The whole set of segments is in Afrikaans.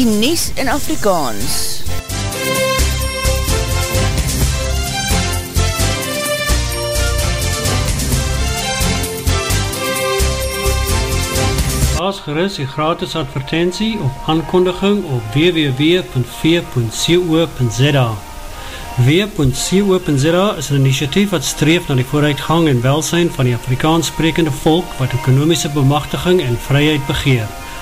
die Nies in Afrikaans. As gerust die gratis advertentie op aankondiging op www.v.co.za W.co.za is een initiatief wat streef na die vooruitgang en welsijn van die Afrikaans sprekende volk wat ekonomische bemachtiging en vryheid begeer,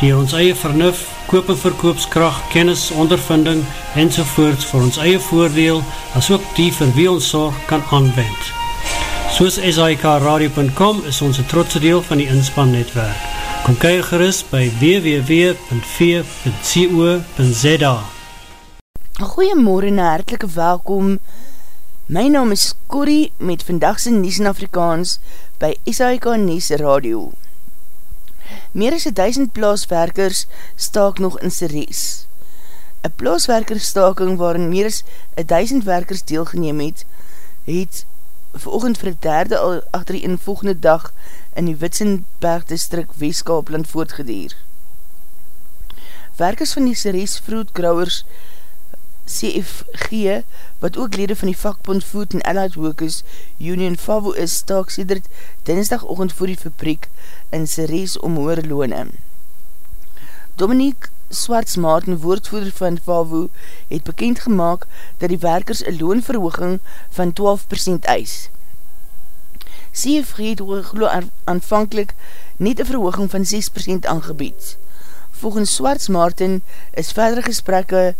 die ons eie vernuf, koop en verkoopskracht, kennis, ondervinding en sovoorts vir ons eie voordeel as ook die vir wie ons zorg kan aanwend. Soos SIKRadio.com is ons een trotse deel van die inspannetwerk. Kom kyk gerust by www.v.co.za Goeiemorgen en hartelike welkom My naam is Corrie met vandagse Nies in Afrikaans by SAIK Nies Radio. Meer as 1000 plaaswerkers staak nog in Ceres. Een plaaswerkerstaking waarin meer as 1000 werkers deelgeneem het, het veroogend vir derde al achter die volgende dag in die Witsenberg district Weeskaapland voortgedeer. Werkers van die Ceres Fruit Growers CFG, wat ook lede van die vakbond Food and Allied Workers Union FAVO is, staak sedert dinsdagochtend voor die fabriek in Ceres om hoor loone. Dominique Swartsmaat, woordvoerder van FAVO, het bekend gemaakt dat die werkers een loonverhooging van 12% eis. CFG het geloof aanvankelijk net een verhooging van 6% aangebied. Volgens Swartsmaarten is verdere gesprekke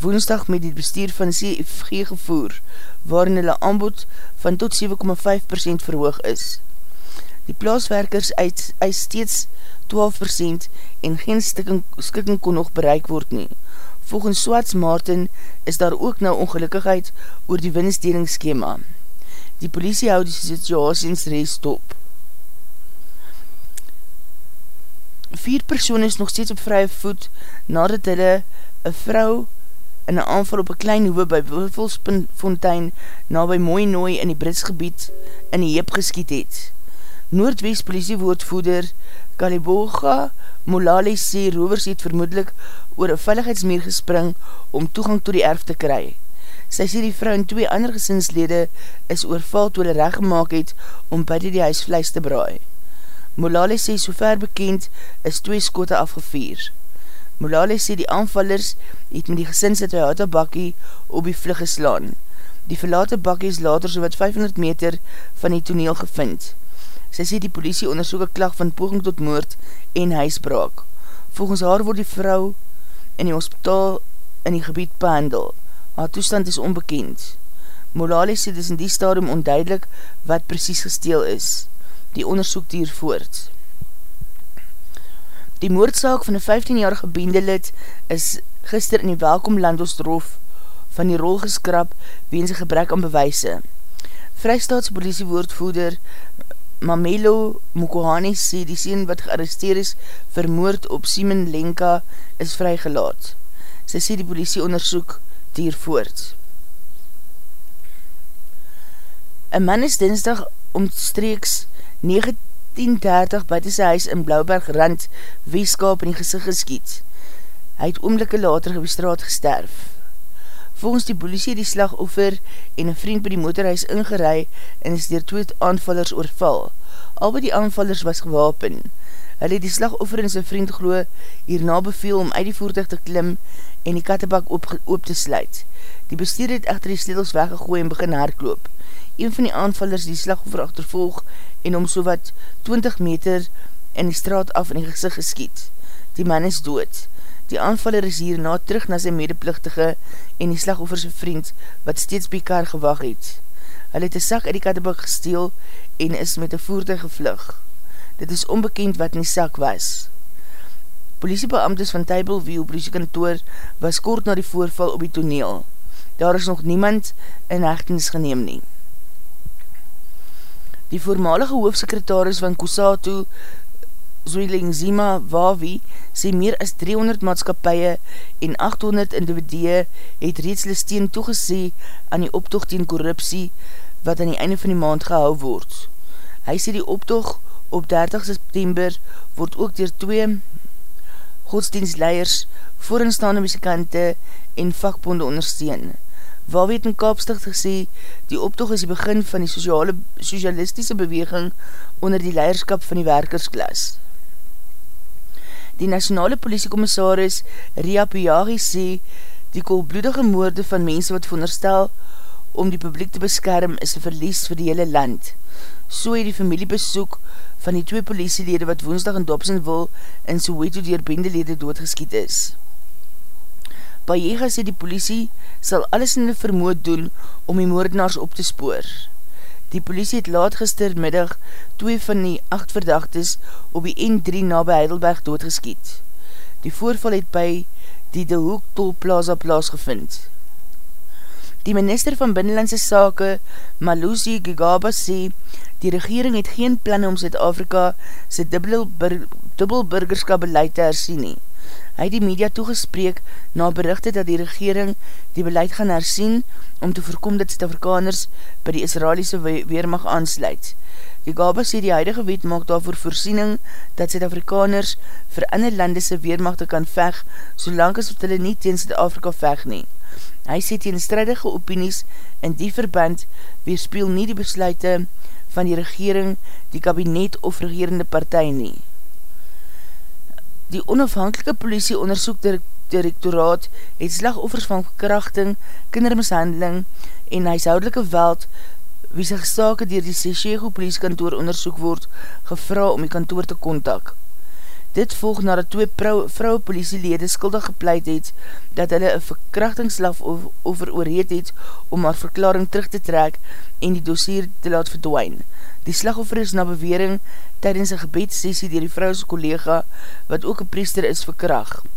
woensdag met die bestuur van CFG gevoer, waarin hulle aanbod van tot 7,5% verhoog is. Die plaaswerkers eis steeds 12% en geen stikking, skikking kon nog bereik word nie. Volgens Swarts Martin is daar ook nou ongelukkigheid oor die winstdelingsskema. Die politie houd die situasiens reis top. Vier persoon is nog steeds op vrye voet nadat hulle een vrou in een aanval op een klein hoeve by Wiffelsfontein na by Mooi Nooi in die Brits gebied in die heep geskiet het. Noordwest politiewoordvoeder Kaliboga Molale sê rovers het vermoedelijk oor een veiligheidsmeer gespring om toegang to die erf te kry. Sy sê die vrou en twee ander gesinslede is oorval toe hulle recht gemaakt het om by die huis vlees te braai. Molale sê so ver bekend is twee skote afgevier. Molale sê die aanvallers het met die gesin sy Toyota bakkie op die vlug geslaan. Die verlate bakkie is later so wat 500 meter van die toneel gevind. Sy sê die politie onderzoek een klag van poging tot moord en huisbraak. Volgens haar word die vrou in die hospitaal in die gebied behandel. Haar toestand is onbekend. Molale sê dis in die stadium onduidelik wat precies gesteel is. Die onderzoek dier voort. Die moordzaak van die 15-jarige bendelid is gister in die welkom landosdrof van die rol geskrap weens een gebrek aan bewijse. Vrijstaatspolitie woordvoeder Mamelo Mokohani sê die sien wat gearresteer is vermoord op Simon Lenka is vrygelaat. Sy sê die politie onderzoek dier voort. Een man is dinsdag omstreeks 19 10.30 buiten sy huis in Blauberg rand weeskap in die gezicht geskiet. Hy het oomlikke later op die straat gesterf. Volgens die politie die slagoffer en een vriend by die motorhuis ingerei en is dier twee aanvallers oorval. Albe die aanvallers was gewapen. Hy het die slagoffer en sy vriend glo hierna beveel om uit die voertuig te klim en die kattebak op, op te sluit. Die bestuur het echter die sledels weggegooi en begin haarkloop. Een van die aanvallers die slagoffer achtervolg en om so wat 20 meter in die straat af in die gezicht geskiet. Die man is dood. Die aanvaller is hierna terug na sy medeplichtige en die slagofferse vriend wat steeds by kar gewag het. Hy het die sak uit die kattebak gesteel en is met die voertuig gevlug. Dit is onbekend wat in die sak was. Politiebeamtes van Tybelview politiekantoor was kort na die voorval op die toneel. Daar is nog niemand in hechtings geneem nie. Die voormalige hoofsekretaris van Kusatu, Zwilingzima Wawi, sê meer as 300 maatskapie en 800 individue het reeds listeen toegesê aan die optocht teen korruptie wat aan die einde van die maand gehou word. Hy sê die optocht op 30 september word ook dier twee godsdienstleiers, voorinstaande muzikante en vakbonde ondersteun. Wawi het in Kaapsticht gesê, die optocht is die begin van die sociale, socialistische beweging onder die leierskap van die werkersklas. Die nationale politiekommissaris Ria Piyagi sê die koolbloedige moorde van mense wat veronderstel om die publiek te beskerm is een verlies vir die hele land. So het die familiebesoek van die twee politielede wat woensdag in Dobsonville in Soweto dier bendelede doodgeskiet is. Pajega sê die politie sal alles in die vermoed doen om die moordenaars op te spoor. Die politie het laat gistermiddag twee van die acht verdachtes op die N3 na by Heidelberg doodgeskiet. Die voorval het by die De Hoek Tolplaza plaasgevind. Die minister van Binnenlandse Sake, Malusi Gigaba, sê die regering het geen plan om Zuid-Afrika sy dubbelburgerskap beleid te hersien nie. Hy het die media toegespreek na berichte dat die regering die beleid gaan hersien om te voorkom dat Stafrikaners by die Israeliese Weermacht aansluit. Die Gaba sê die huidige wet maak daarvoor voorsiening dat Zuid-Afrikaners vir ander landese Weermachte kan veg, solang as wat hulle nie teen Zuid-Afrika veg nie. Hy sê teenstrijdige opinies in die verband weerspeel nie die besluite van die regering, die kabinet of regerende partij nie. Die onafhankelike politie onderzoek direktoraat het slagoffers van verkrachting, kindermishandeling en huishoudelike veld wie sy gestake dier die Sechego politiekantoor onderzoek word gevra om die kantoor te kontak. Dit volg nadat twee vrouwe politielede skuldig gepleit het dat hulle een verkrachtingslaf over oorheed het om haar verklaring terug te trek en die dossier te laat verdwijn. Die slagoffer is na bewering tydens een gebedssessie dier die vrouwse collega wat ook een priester is verkracht.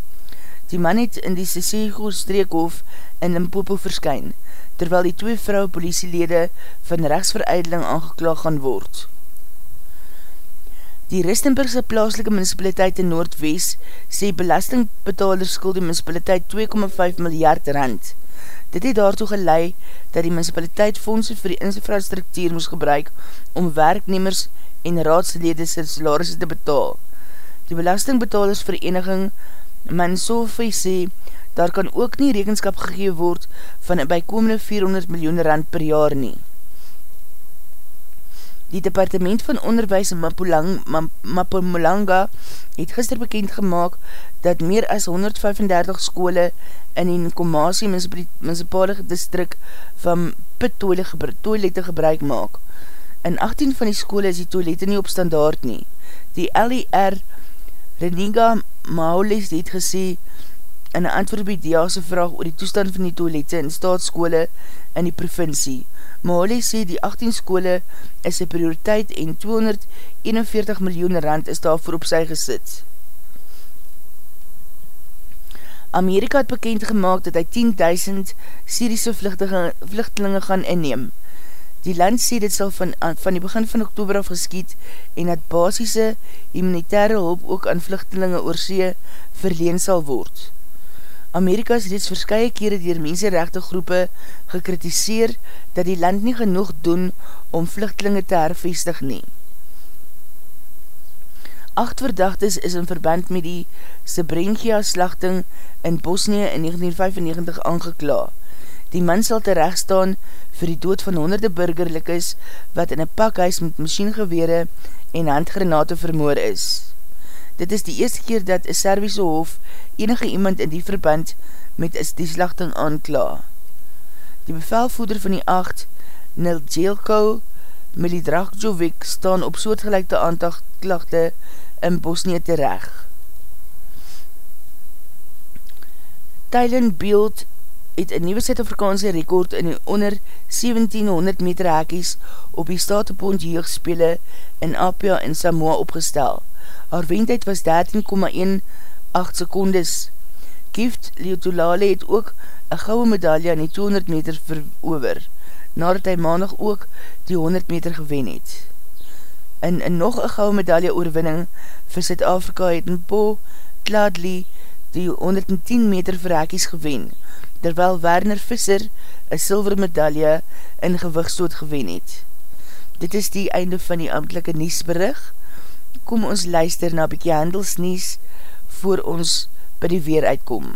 Die man het in die Sesego streekhof in Limpopo verskyn, terwyl die twee vrouwe politielede van rechtsveruideling aangeklaag gaan word. Die Ristenburgse plaaslike municipaliteit in Noordwest sê belastingbetalers skuld die municipaliteit 2,5 miljard rand. Dit het daartoe gelei dat die municipaliteit fondse vir die infrastruktuur moes gebruik om werknemers en raadslede sy salarisse te betaal. Die belastingbetalers vereniging Mansofie sê, daar kan ook nie rekenskap gegee word van een bykomende 400 miljoen rand per jaar nie. Die departement van onderwijs in Mapomolanga het gister bekend gemaakt dat meer as 135 skole in die Nkomasie municipale distrik van pit toilette gebruik maak. In 18 van die skole is die toilette nie op standaard nie. Die LER Reniga Maoles het gesê in antwoord by diase vraag oor die toestand van die toilette in staatskole in die provincie. Mahali sê die 18 skole is een prioriteit en 241 miljoen rand is daarvoor op sy gesit. Amerika het bekend gemaakt dat hy 10.000 Syriese vluchtelinge gaan inneem. Die land sê dit sal van, van die begin van oktober af geskiet en dat basisse humanitaire hulp ook aan vluchtelinge oorsee verleen sal word. Amerika is reeds verskye kere dier menserechte groepe gekritiseer dat die land nie genoeg doen om vluchtelinge te hervestig nie. Acht verdachtes is in verband met die Srebrenica-slachting in Bosnië in 1995 aangekla. Die man sal terechtstaan vir die dood van honderde burgerlikes wat in een pakhuis met machinegewere en handgranate vermoor is. Dit is die eerste keer dat een Servise hof enige iemand in die verband met die slachting aankla. Die bevelvoeder van die acht, Niljelko Milidragjovic, staan op soortgelijkte aantachtklachte in Bosnië terecht. Thailand Beeld het een nieuwe Zuid-Afrikaanse rekord in die onder 1700 meter hakies op die Statepond jeugdspele in Apia en Samoa opgestel. Haar wendheid was 13,18 secondes. Kieft Leotolale het ook een gouwe medaille aan die 200 meter verover, nadat hy maandag ook die 100 meter gewen het. In, in nog een gouwe medaille oorwinning vir Zuid-Afrika het in Po Kladli die 110 meter verhekies gewen, terwyl Werner Visser een silver medaille in gewichtstoot gewen het. Dit is die einde van die amtelike niesberig. Kom ons luister na bykie handelsnies voor ons by die weer uitkom.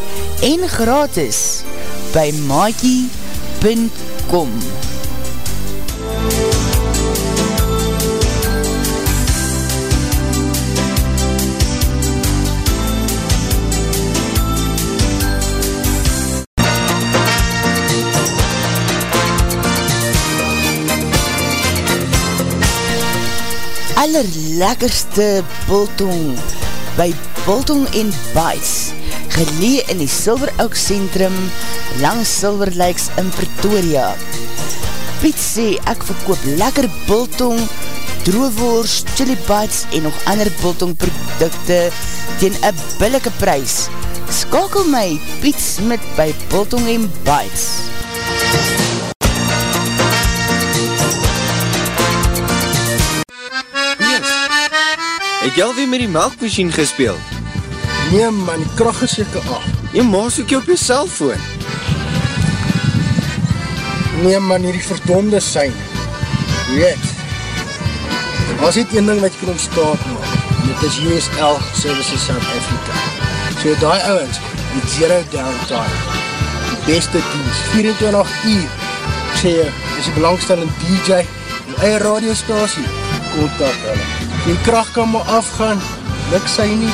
en gratis by maakie.com Allerlekkerste bultong by Bultong en Bites, gelee in die Silver Oak Centrum, langs Silver Lakes in Pretoria. Piet sê, ek verkoop lekker Bultong, droewoers, chili bites en nog ander Bultong producte teen een billike prijs. Skakel my, Piet Smit by Bultong en Bites. Het jy alweer met die melkmachine gespeeld? Nee man, die kracht is jyke af. Jy maas ook jy op jy cellfoon. Nee man, hier die verdonde sein. Weet, was dit een ding wat jy kan ontstaan maak. Dit is USL Services South Africa. So die ouwens, die zero downtime. Die beste dienst, 24 uur. Ek sê jy, is die belangstellende DJ, die eie radiostasie, kontak hulle die kracht kan maar afgaan, luk sy nie,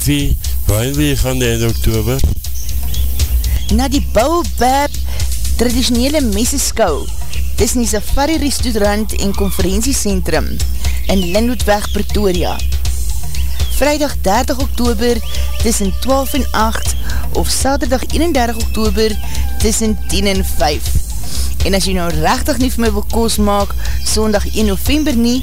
Liffie, waar wil jy gaan die einde oktober? Na die Baobab traditionele meseskou tussen die Safari Restaurant en Conferentiecentrum in Linwoodweg, Pretoria. Vrijdag 30 oktober tussen 12 en 8 of Saterdag 31 oktober tussen 10 en 5. En as jy nou rechtig nie vir my wil koos maak, sondag 1 november nie,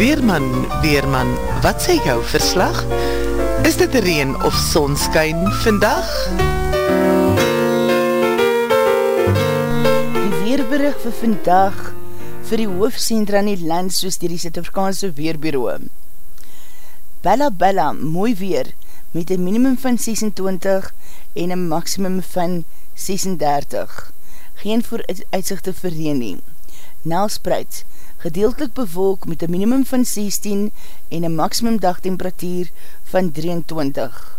Weerman, Weerman, wat sê jou verslag? Is dit reen of sonskyn vandag? Die weerberig vir vandag vir die hoofdcentra in die land soos die die Sint-Afrikaanse Weerbureau. Bella Bella, mooi weer, met een minimum van 26 en een maximum van 36. Geen vooruitzichte verreen nie. Nelspreid, gedeeltelik bewolk met een minimum van 16 en een maximum dagtemperatuur van 23.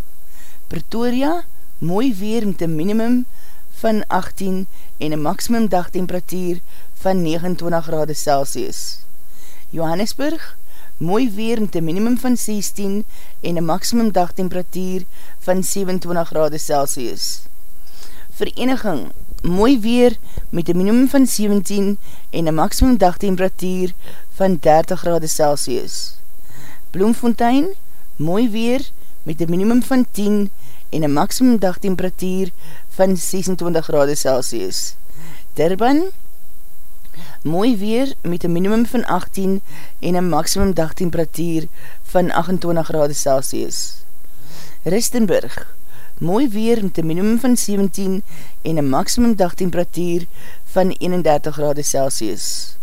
Pretoria, mooi weer met een minimum van 18 en een maximum dagtemperatuur van 29 grade Celsius. Johannesburg, mooi weer met een minimum van 16 en een maximum dagtemperatuur van 27 grade Celsius. Vereniging, mooi weer met een minimum van 17 en een maximum dagtemperatuur van 30 grade Celsius. Bloemfontein, mooi weer met een minimum van 10 en een maximum dagtemperatuur van 26 grade Celsius. Durban, mooi weer met een minimum van 18 en een maximum dagtemperatuur van 28 grade Celsius. Ristenburg, mooi weer met een minimum van 17 en een maximum dagtemperatuur van 31 grade Celsius.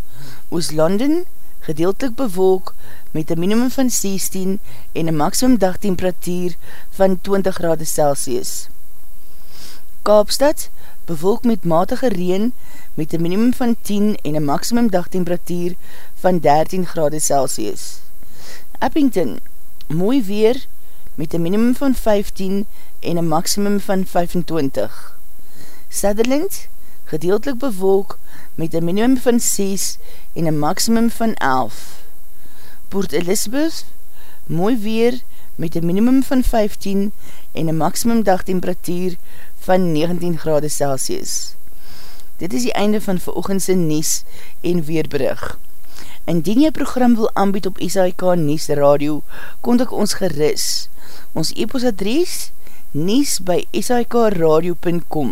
Ooslanden, gedeeltelik bewolk met een minimum van 16 en een maximum dagtemperatuur van 20 grade Celsius. Kaapstad, bewolk met matige reen met een minimum van 10 en een maximum dagtemperatuur van 13 grade Celsius. Eppington, mooi weer met een minimum van 15 en een maximum van 25. Sutherland, gedeeltelik bewolk met een minimum van 6 en een maximum van 11. Port Elizabeth, mooi weer met een minimum van 15 en een maximum dagtemperatuur van 19 grade Celsius. Dit is die einde van veroogendse Nies en Weerbrug. Indien jy program wil aanbied op SAIK Nies Radio, kontak ons geris. Ons e-post adres nies by sikradio.com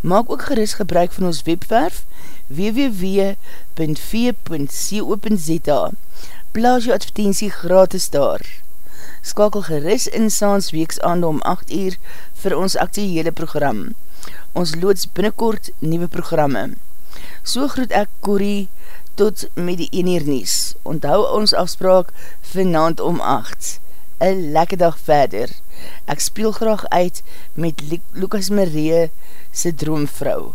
Maak ook geris gebruik van ons webwerf www.v.co.za Plaas jou advertentie gratis daar. Skakel geris in saans weeksaande om 8 uur vir ons actiehele program. Ons loods binnenkort nieuwe programme. So groet ek Corrie tot met die 1 uur nies. Onthou ons afspraak vanavond om 8. Een lekker dag verder. Ek speel graag uit met Lucas Marie sy droomvrou.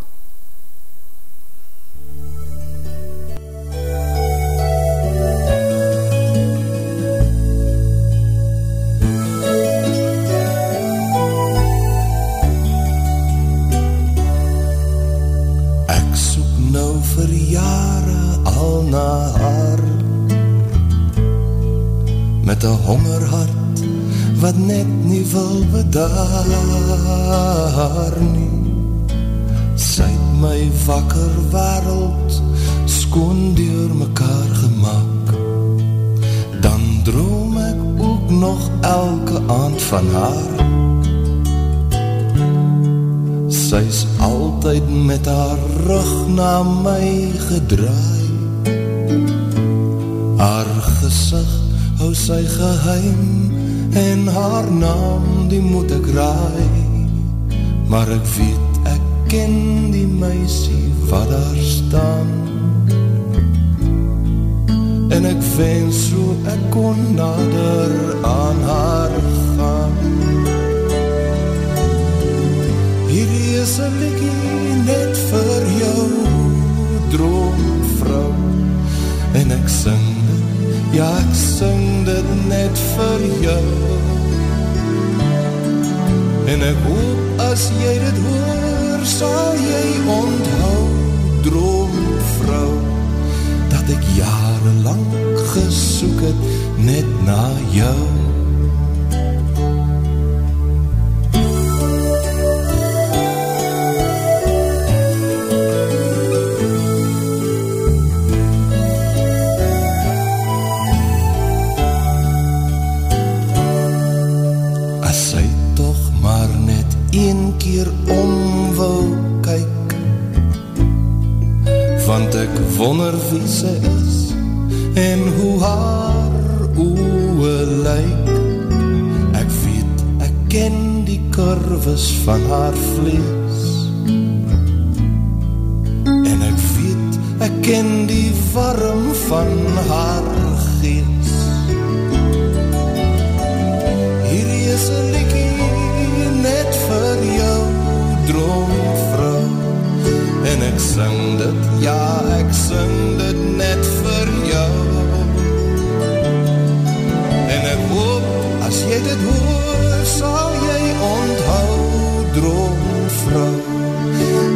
Maar ek weet ek ken die meisie wat daar staan. En ek wens so ek kon nader aan haar gaan. Hierdie is een likkie net vir jou droomvrou. En ek sing dit, ja ek sing dit net vir jou. En ek hoop as jy dit hoor, sal jy onthou droomvrou Dat ek jarenlang gesoek het net na jou een keer om wou kyk. Want ek wonder wie sy is En hoe haar oe lyk. Ek weet, ek ken die kurves van haar vlees. En ek weet, ek ken die warm van haar sing dit, ja ek sing dit net vir jou. En ek hoop, as jy dit hoor, sal jy onthou droomvrou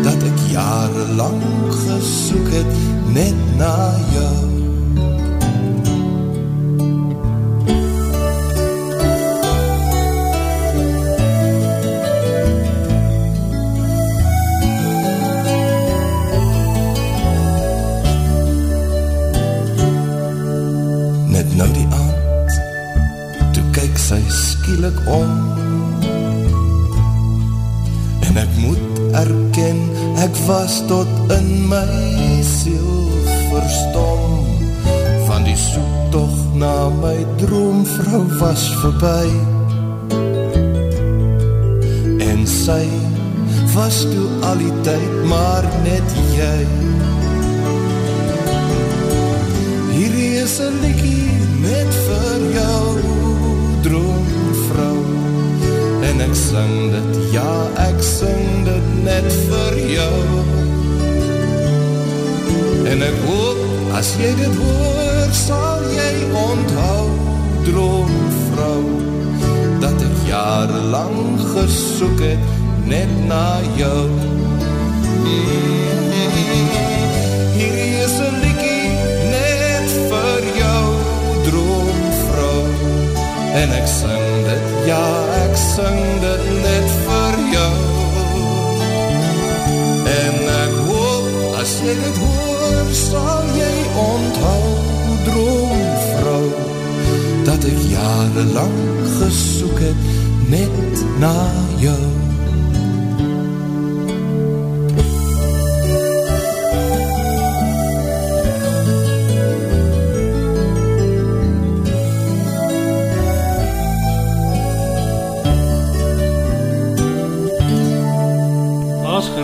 Dat ek jarenlang gesoek het net na jou om. En ek moet erken Ek was tot in my siel verstom. Van die soektocht na my droomvrou was voorbij. En sy was toe al die tyd maar net jy Hierdie is een likkie net vir ek sing dit, ja ek sing dit net vir jou. En ek hoop as jy dit hoor sal jy onthou droomvrou dat ek jarenlang gesoek het net na jou. Hier is een liekie net vir jou droomvrou en ek sing dit, ja ek sing dit net vir jou. En ek hoop, as jy dit hoor, sal jy onthou, droomvrou Dat ek jarenlang gesoek het, net na jou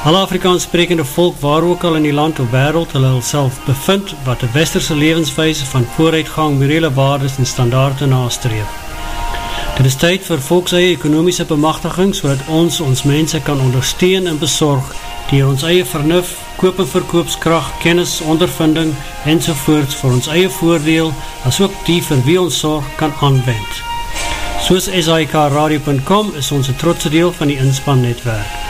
Alle Afrikaans sprekende volk waar ook al in die land of wereld hulle self bevind wat de westerse levenswijze van vooruitgang, morele waardes en standaarde nastreef. Dit is tyd vir volkseie ekonomische bemachtiging so ons ons mense kan ondersteun en bezorg die ons eie vernuf, koop en verkoopskracht, kennis, ondervinding enzovoorts vir ons eie voordeel as ook die vir wie ons zorg kan aanwend. Soos SIKRadio.com is ons een trotse deel van die inspannetwerk.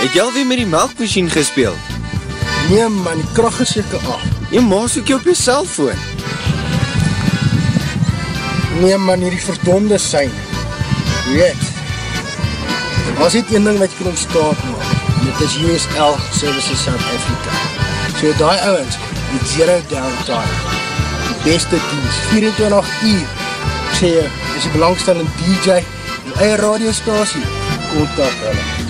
Het jy alweer met die melkmachine gespeeld? Nee man, die kracht is jyke af. Jy maas ook jy op jy cellfoon. Nee man, hier die verdonde sein. Weet, was dit een ding wat jy kan ontstaat maak. Dit is USL Services South Africa. So die ouwens, die zero downtime. Die beste dienst, 24 uur. Ek sê jy, is die belangstellende DJ, die eie radiostasie, kontak hulle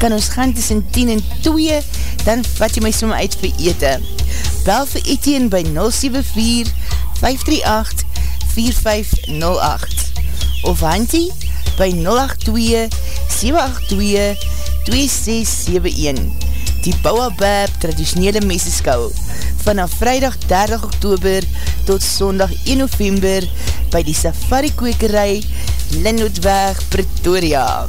kan ons gaan tussen 10 en 2, dan vat jy my som uit vir ete. Bel vir Etienne by 074-538-4508 of Hantie by 082-782-2671 Die Bouwabab traditionele meseskou vanaf vrijdag 30 oktober tot sondag 1 november by die safari kwekerij Linnootweg Pretoria.